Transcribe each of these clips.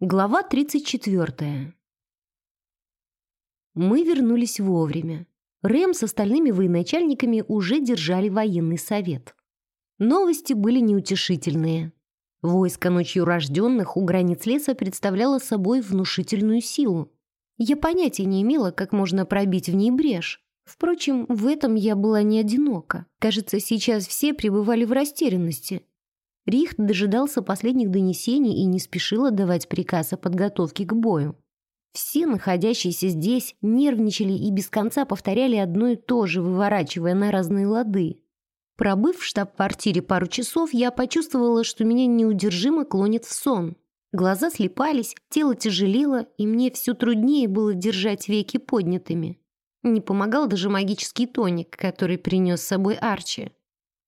Глава 34. Мы вернулись вовремя. Рэм с остальными военачальниками уже держали военный совет. Новости были неутешительные. Войско ночью рожденных у границ леса представляло собой внушительную силу. Я понятия не имела, как можно пробить в ней брешь. Впрочем, в этом я была не одинока. Кажется, сейчас все пребывали в растерянности. Рихт дожидался последних донесений и не спешил отдавать приказ о подготовке к бою. Все находящиеся здесь нервничали и без конца повторяли одно и то же, выворачивая на разные лады. Пробыв в штаб-квартире пару часов, я почувствовала, что меня неудержимо клонит в сон. Глаза слепались, тело тяжелело, и мне все труднее было держать веки поднятыми. Не помогал даже магический тоник, который принес с собой Арчи.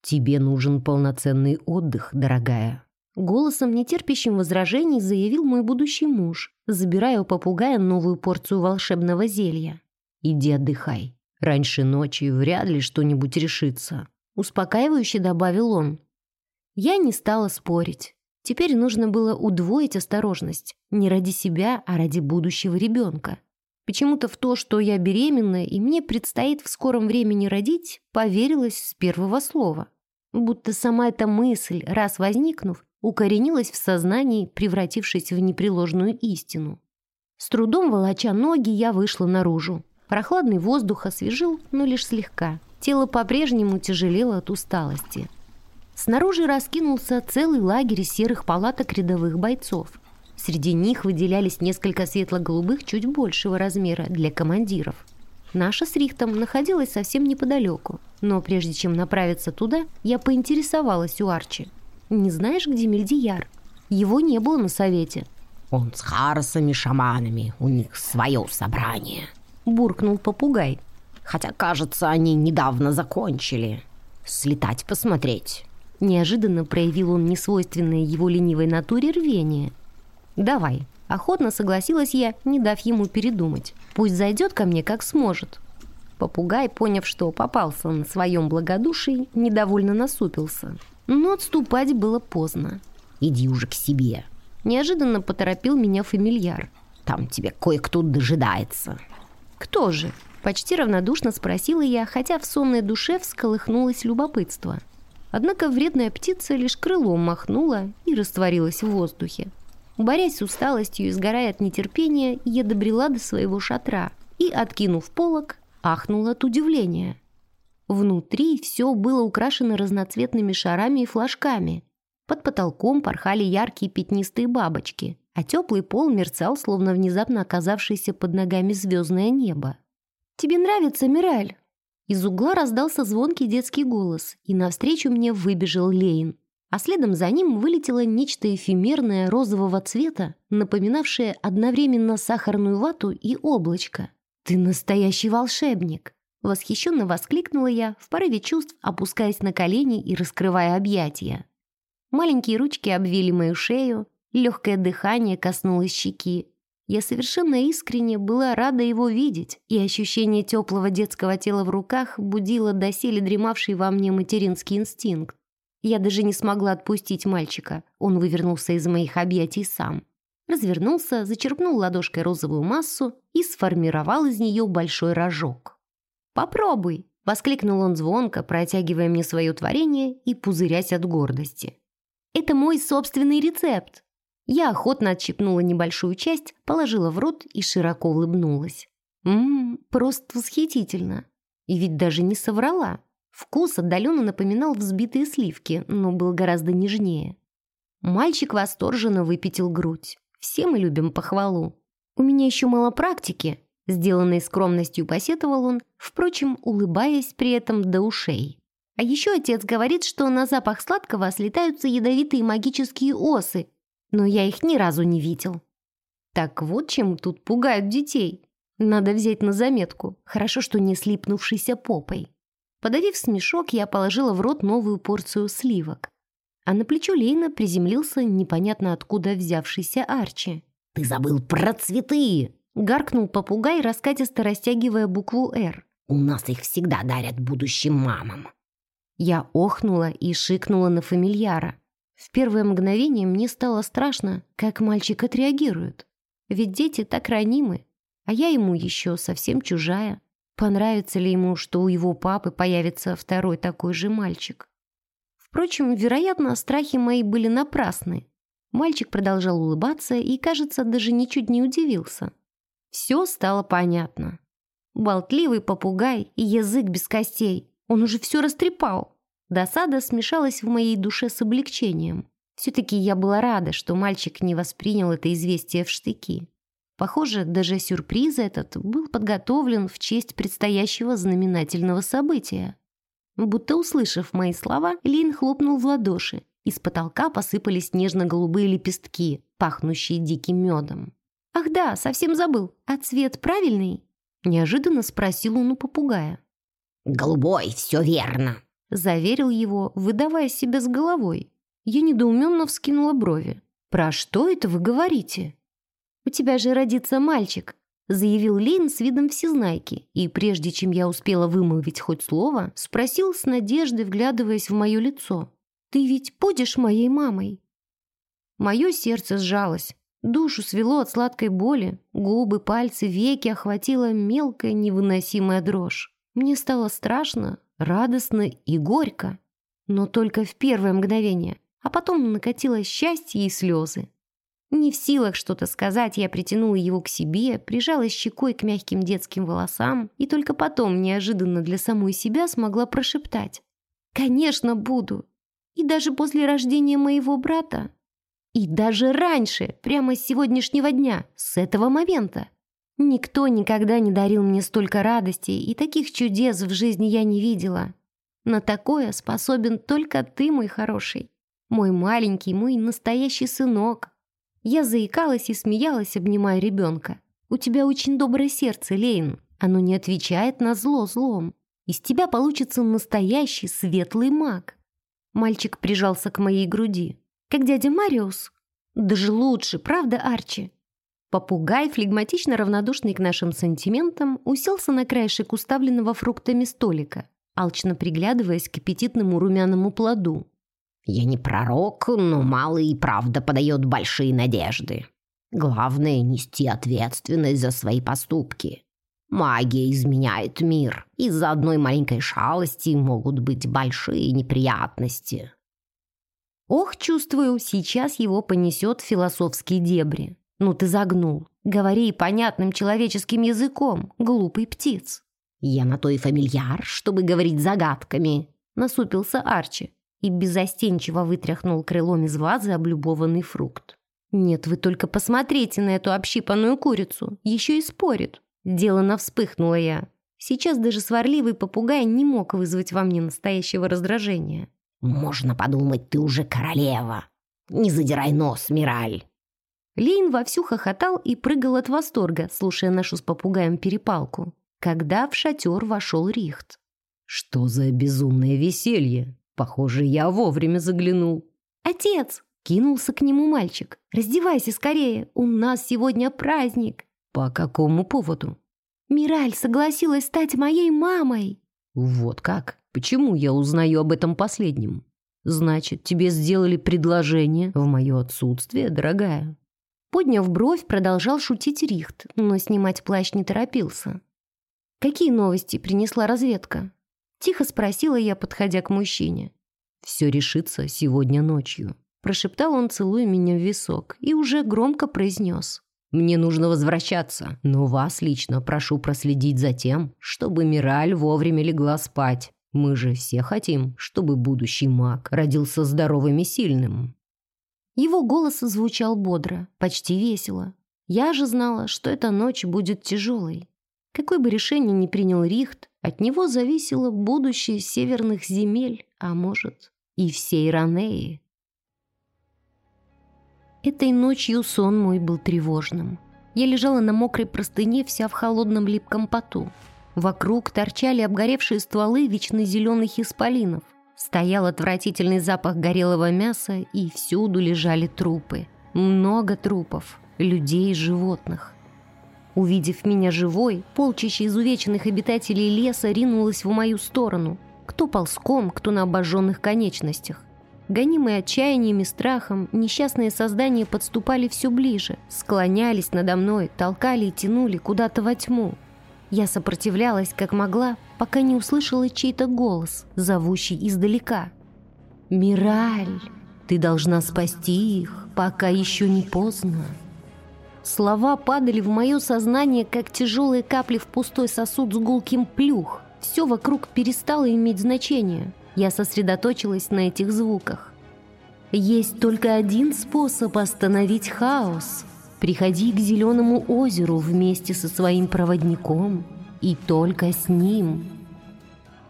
«Тебе нужен полноценный отдых, дорогая». Голосом, нетерпящим возражений, заявил мой будущий муж, забирая у попугая новую порцию волшебного зелья. «Иди отдыхай. Раньше ночи вряд ли что-нибудь решится», успокаивающе добавил он. Я не стала спорить. Теперь нужно было удвоить осторожность. Не ради себя, а ради будущего ребенка. Почему-то в то, что я беременна и мне предстоит в скором времени родить, поверилась с первого слова. Будто сама эта мысль, раз возникнув, укоренилась в сознании, превратившись в непреложную истину. С трудом волоча ноги, я вышла наружу. Прохладный воздух освежил, но лишь слегка. Тело по-прежнему тяжелело от усталости. Снаружи раскинулся целый лагерь серых палаток рядовых бойцов. Среди них выделялись несколько светло-голубых чуть большего размера для командиров. Наша с Рихтом находилась совсем неподалеку, но прежде чем направиться туда, я поинтересовалась у Арчи. «Не знаешь, где Мельдияр? Его не было на совете». «Он с харсами-шаманами, у них свое собрание», — буркнул попугай. «Хотя, кажется, они недавно закончили. Слетать посмотреть». Неожиданно проявил он несвойственное его ленивой натуре рвение — «Давай». Охотно согласилась я, не дав ему передумать. Пусть зайдет ко мне как сможет. Попугай, поняв, что попался на своем благодушии, недовольно насупился. Но отступать было поздно. «Иди уже к себе». Неожиданно поторопил меня фамильяр. «Там тебе кое-кто дожидается». «Кто же?» Почти равнодушно спросила я, хотя в сонной душе всколыхнулось любопытство. Однако вредная птица лишь крылом махнула и растворилась в воздухе. Борясь с усталостью и сгорая от нетерпения, я добрела до своего шатра и, откинув полог, ахнула от удивления. Внутри все было украшено разноцветными шарами и флажками. Под потолком порхали яркие пятнистые бабочки, а теплый пол мерцал, словно внезапно оказавшееся под ногами звездное небо. «Тебе нравится, Мираль?» Из угла раздался звонкий детский голос, и навстречу мне выбежал Лейн а следом за ним вылетело нечто эфемерное розового цвета, напоминавшее одновременно сахарную вату и облачко. «Ты настоящий волшебник!» Восхищенно воскликнула я, в порыве чувств опускаясь на колени и раскрывая объятия. Маленькие ручки обвили мою шею, легкое дыхание коснулось щеки. Я совершенно искренне была рада его видеть, и ощущение теплого детского тела в руках будило доселе дремавший во мне материнский инстинкт. Я даже не смогла отпустить мальчика. Он вывернулся из моих объятий сам. Развернулся, зачерпнул ладошкой розовую массу и сформировал из нее большой рожок. «Попробуй!» — воскликнул он звонко, протягивая мне свое творение и пузырясь от гордости. «Это мой собственный рецепт!» Я охотно отщипнула небольшую часть, положила в рот и широко улыбнулась. «Ммм, просто восхитительно!» И ведь даже не соврала. Вкус отдаленно напоминал взбитые сливки, но был гораздо нежнее. Мальчик восторженно выпятил грудь. Все мы любим похвалу. У меня еще мало практики, сделанной скромностью посетовал он, впрочем, улыбаясь при этом до ушей. А еще отец говорит, что на запах сладкого слетаются ядовитые магические осы, но я их ни разу не видел. Так вот чем тут пугают детей. Надо взять на заметку. Хорошо, что не слипнувшийся попой. Подавив смешок, я положила в рот новую порцию сливок. А на плечо Лейна приземлился непонятно откуда взявшийся Арчи. «Ты забыл про цветы!» Гаркнул попугай, раскатисто растягивая букву «Р». «У нас их всегда дарят будущим мамам». Я охнула и шикнула на фамильяра. В первое мгновение мне стало страшно, как мальчик отреагирует. Ведь дети так ранимы, а я ему еще совсем чужая. Понравится ли ему, что у его папы появится второй такой же мальчик? Впрочем, вероятно, страхи мои были напрасны. Мальчик продолжал улыбаться и, кажется, даже ничуть не удивился. Все стало понятно. Болтливый попугай и язык без костей. Он уже все растрепал. Досада смешалась в моей душе с облегчением. Все-таки я была рада, что мальчик не воспринял это известие в штыки. Похоже, даже сюрприз этот был подготовлен в честь предстоящего знаменательного события. Будто услышав мои слова, Лин хлопнул в ладоши. Из потолка посыпались нежно-голубые лепестки, пахнущие диким медом. «Ах да, совсем забыл. А цвет правильный?» Неожиданно спросил он у попугая. «Голубой, все верно», — заверил его, выдавая себя с головой. Я недоуменно вскинула брови. «Про что это вы говорите?» «У тебя же родится мальчик», заявил Лейн с видом всезнайки, и прежде чем я успела вымолвить хоть слово, спросил с надеждой, вглядываясь в мое лицо. «Ты ведь будешь моей мамой?» Мое сердце сжалось, душу свело от сладкой боли, губы, пальцы, веки охватила мелкая невыносимая дрожь. Мне стало страшно, радостно и горько, но только в первое мгновение, а потом накатило счастье и слезы. Не в силах что-то сказать, я притянула его к себе, прижала щекой к мягким детским волосам и только потом, неожиданно для самой себя, смогла прошептать. «Конечно, буду. И даже после рождения моего брата. И даже раньше, прямо с сегодняшнего дня, с этого момента. Никто никогда не дарил мне столько радости, и таких чудес в жизни я не видела. На такое способен только ты, мой хороший. Мой маленький, мой настоящий сынок, я заикалась и смеялась, обнимая ребенка. «У тебя очень доброе сердце, Лейн. Оно не отвечает на зло злом. Из тебя получится настоящий светлый маг». Мальчик прижался к моей груди. «Как дядя Мариус?» «Даже лучше, правда, Арчи?» Попугай, флегматично равнодушный к нашим сантиментам, уселся на краешек уставленного фруктами столика, алчно приглядываясь к аппетитному румяному плоду. Я не пророк, но малый и правда подает большие надежды. Главное — нести ответственность за свои поступки. Магия изменяет мир. Из-за одной маленькой шалости могут быть большие неприятности. Ох, чувствую, сейчас его понесет философские дебри. Ну ты загнул. Говори понятным человеческим языком, глупый птиц. Я на то и фамильяр, чтобы говорить загадками, насупился Арчи и безостенчиво вытряхнул крылом из вазы облюбованный фрукт. «Нет, вы только посмотрите на эту общипанную курицу, еще и спорит». Делано вспыхнула я. Сейчас даже сварливый попугай не мог вызвать во мне настоящего раздражения. «Можно подумать, ты уже королева. Не задирай нос, Мираль». Лейн вовсю хохотал и прыгал от восторга, слушая нашу с попугаем перепалку, когда в шатер вошел Рихт. «Что за безумное веселье?» Похоже, я вовремя заглянул. «Отец!» — кинулся к нему мальчик. «Раздевайся скорее, у нас сегодня праздник!» «По какому поводу?» «Мираль согласилась стать моей мамой!» «Вот как? Почему я узнаю об этом последнем?» «Значит, тебе сделали предложение в мое отсутствие, дорогая?» Подняв бровь, продолжал шутить Рихт, но снимать плащ не торопился. «Какие новости принесла разведка?» Тихо спросила я, подходя к мужчине. «Все решится сегодня ночью», – прошептал он, целуя меня в висок, и уже громко произнес. «Мне нужно возвращаться, но вас лично прошу проследить за тем, чтобы Мираль вовремя легла спать. Мы же все хотим, чтобы будущий маг родился здоровым и сильным». Его голос звучал бодро, почти весело. Я же знала, что эта ночь будет тяжелой. Какое бы решение ни принял Рихт, от него зависело будущее северных земель, а может и всей Ранеи. Этой ночью сон мой был тревожным. Я лежала на мокрой простыне, вся в холодном липком поту. Вокруг торчали обгоревшие стволы вечно зеленых исполинов. Стоял отвратительный запах горелого мяса, и всюду лежали трупы. Много трупов, людей и животных. Увидев меня живой, полчище изувеченных обитателей леса ринулось в мою сторону. Кто ползком, кто на обожженных конечностях. Гонимые отчаяниями и страхом, несчастные создания подступали все ближе, склонялись надо мной, толкали и тянули куда-то во тьму. Я сопротивлялась, как могла, пока не услышала чей-то голос, зовущий издалека. «Мираль, ты должна спасти их, пока еще не поздно». Слова падали в мое сознание, как тяжелые капли в пустой сосуд с гулким плюх. Все вокруг перестало иметь значение. Я сосредоточилась на этих звуках. Есть только один способ остановить хаос. Приходи к Зеленому озеру вместе со своим проводником, и только с ним.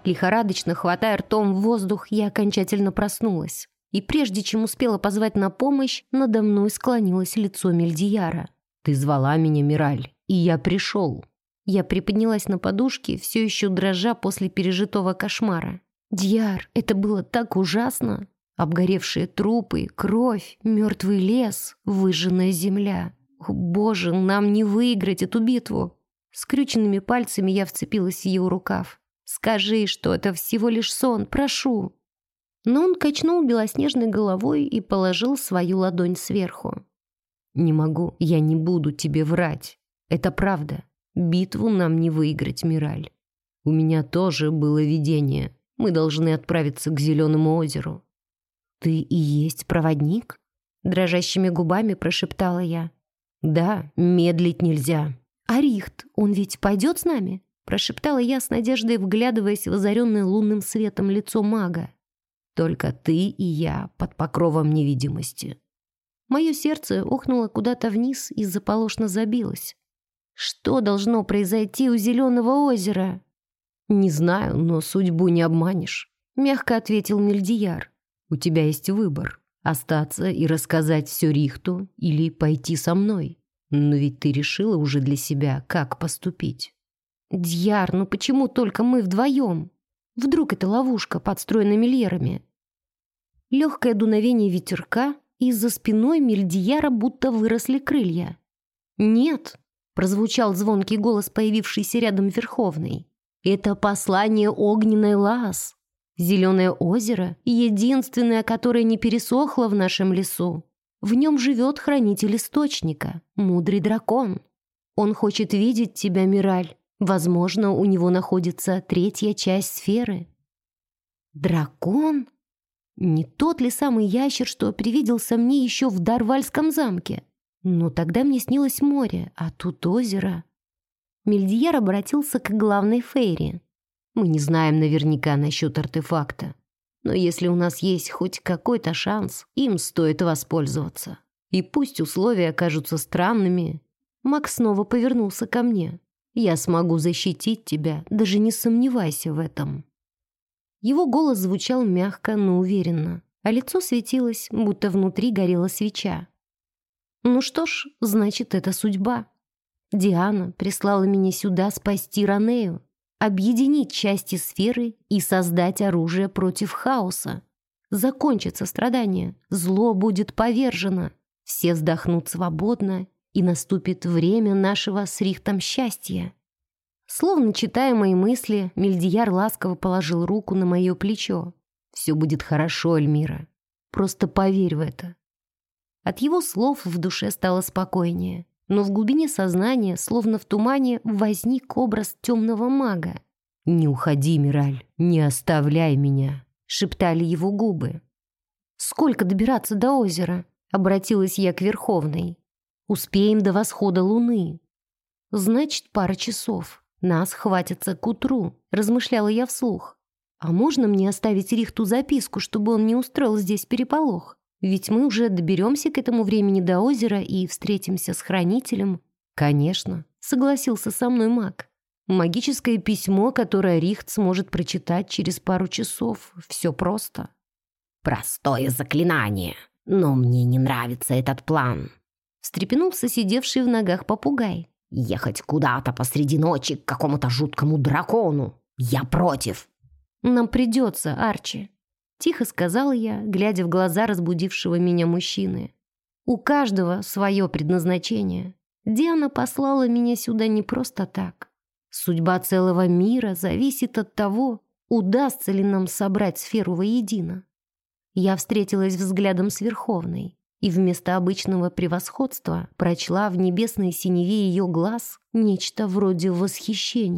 Лихорадочно хватая ртом в воздух, я окончательно проснулась. И прежде чем успела позвать на помощь, надо мной склонилось лицо Мельдияра. «Ты звала меня, Мираль, и я пришел». Я приподнялась на подушке, все еще дрожа после пережитого кошмара. Дьяр, это было так ужасно. Обгоревшие трупы, кровь, мертвый лес, выжженная земля. О, боже, нам не выиграть эту битву. Скрюченными пальцами я вцепилась в его рукав. «Скажи, что это всего лишь сон, прошу!» Но он качнул белоснежной головой и положил свою ладонь сверху. «Не могу, я не буду тебе врать. Это правда. Битву нам не выиграть, Мираль. У меня тоже было видение. Мы должны отправиться к Зеленому озеру». «Ты и есть проводник?» Дрожащими губами прошептала я. «Да, медлить нельзя». «А Рихт, он ведь пойдет с нами?» Прошептала я с надеждой, вглядываясь в озаренное лунным светом лицо мага. «Только ты и я под покровом невидимости». Мое сердце ухнуло куда-то вниз и заполошно забилось. «Что должно произойти у Зеленого озера?» «Не знаю, но судьбу не обманешь», — мягко ответил Мельдияр. «У тебя есть выбор — остаться и рассказать все Рихту или пойти со мной. Но ведь ты решила уже для себя, как поступить». «Дьяр, ну почему только мы вдвоем? Вдруг это ловушка, подстроена Мильерами?» Легкое дуновение ветерка, и за спиной Мельдияра будто выросли крылья. «Нет», — прозвучал звонкий голос, появившийся рядом Верховный. Это послание огненной Лаас. Зеленое озеро — единственное, которое не пересохло в нашем лесу. В нем живет хранитель источника, мудрый дракон. Он хочет видеть тебя, Мираль. Возможно, у него находится третья часть сферы. Дракон? Не тот ли самый ящер, что привиделся мне еще в Дарвальском замке? Но тогда мне снилось море, а тут озеро. Мельдияр обратился к главной Фейри. «Мы не знаем наверняка насчет артефакта, но если у нас есть хоть какой-то шанс, им стоит воспользоваться. И пусть условия окажутся странными». Макс снова повернулся ко мне. «Я смогу защитить тебя, даже не сомневайся в этом». Его голос звучал мягко, но уверенно, а лицо светилось, будто внутри горела свеча. «Ну что ж, значит, это судьба». Диана прислала меня сюда спасти Ранею, объединить части сферы и создать оружие против хаоса. Закончится страдание, зло будет повержено, все вздохнут свободно, и наступит время нашего с Рихтом счастья. Словно читая мои мысли, Мельдияр ласково положил руку на мое плечо. «Все будет хорошо, Эльмира. Просто поверь в это». От его слов в душе стало спокойнее но в глубине сознания, словно в тумане, возник образ темного мага. «Не уходи, Мираль, не оставляй меня», — шептали его губы. «Сколько добираться до озера?» — обратилась я к Верховной. «Успеем до восхода луны». «Значит, пара часов. Нас хватится к утру», — размышляла я вслух. «А можно мне оставить Рихту записку, чтобы он не устроил здесь переполох?» Ведь мы уже доберемся к этому времени до озера и встретимся с хранителем. Конечно, согласился со мной маг. Магическое письмо, которое Рихт сможет прочитать через пару часов. Все просто. Простое заклинание, но мне не нравится этот план. Встрепенулся сидевший в ногах попугай. Ехать куда-то посреди ночи к какому-то жуткому дракону. Я против. Нам придется, Арчи. Тихо сказала я, глядя в глаза разбудившего меня мужчины. «У каждого свое предназначение. Диана послала меня сюда не просто так. Судьба целого мира зависит от того, удастся ли нам собрать сферу воедино. Я встретилась взглядом с Верховной и вместо обычного превосходства прочла в небесной синеве ее глаз нечто вроде восхищения.